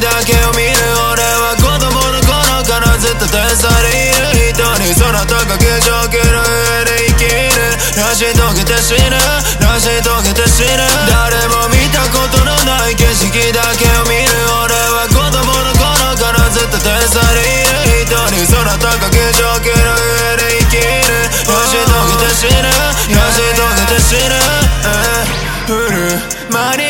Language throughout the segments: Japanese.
だけを見る俺は子供の頃からずっと天才でいる人に空高く上級の上で生きる成し遂げて死ぬ成し遂げて死ぬ誰も見たことのない景色だけを見る。フルマニ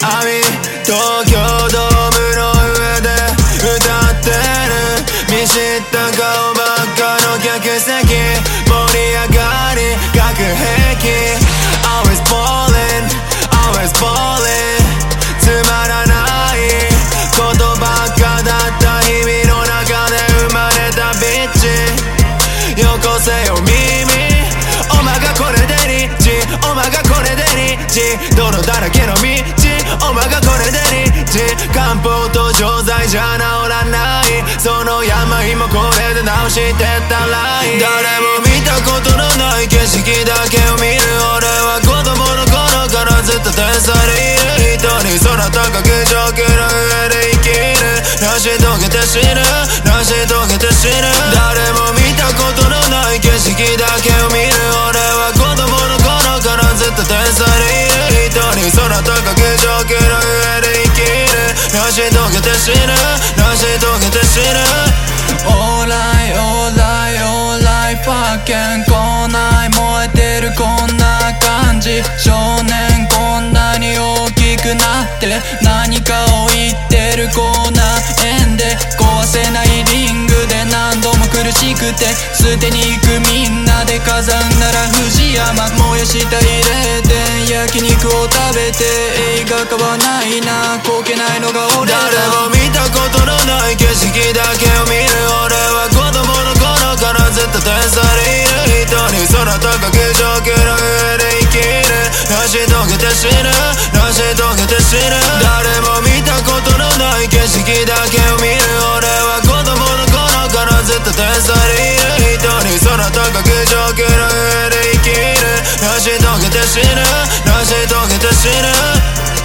アミ東京ドームの上で歌ってる見知った顔ばっかの客席盛り上がり各兵器 Always falling Always falling つまらないことばっかだった日々の中で生まれたビッチよこせで日泥だらけの道。お前がこれで日漢方と錠剤じゃ治らないその病もこれで治してったらいい。誰も見たことのない景色だけを見る。俺は子供の頃からずっと天才でいる人に空高く上級の上で生きる。成し遂げて死ぬ。成し遂げて死ぬ。誰も見たことのない景色だけを見る。俺は子供の頃からずっと天才る成し遂げて死ぬ成し遂げて死ぬ。Alright, alright, alright, fucking 来ない燃えてるこんな感じ。少年こんなに大きくなって何かを言ってるこんな縁で。壊せないリングで何度も苦しくて捨てに行くみんなで飾んなら藤山燃やしたい霊殿焼肉を食べて映画化はないなこけないのが俺誰も見たことのない景色だけを見る俺は子供の頃からずっと天才でいる人に空高く上級の上で生きる成し遂げて死ぬ成し遂げて死ぬ誰も見たことのない景色だけを見る。級の上で生きる成し遂げて死ぬ。成し遂げて死ぬ。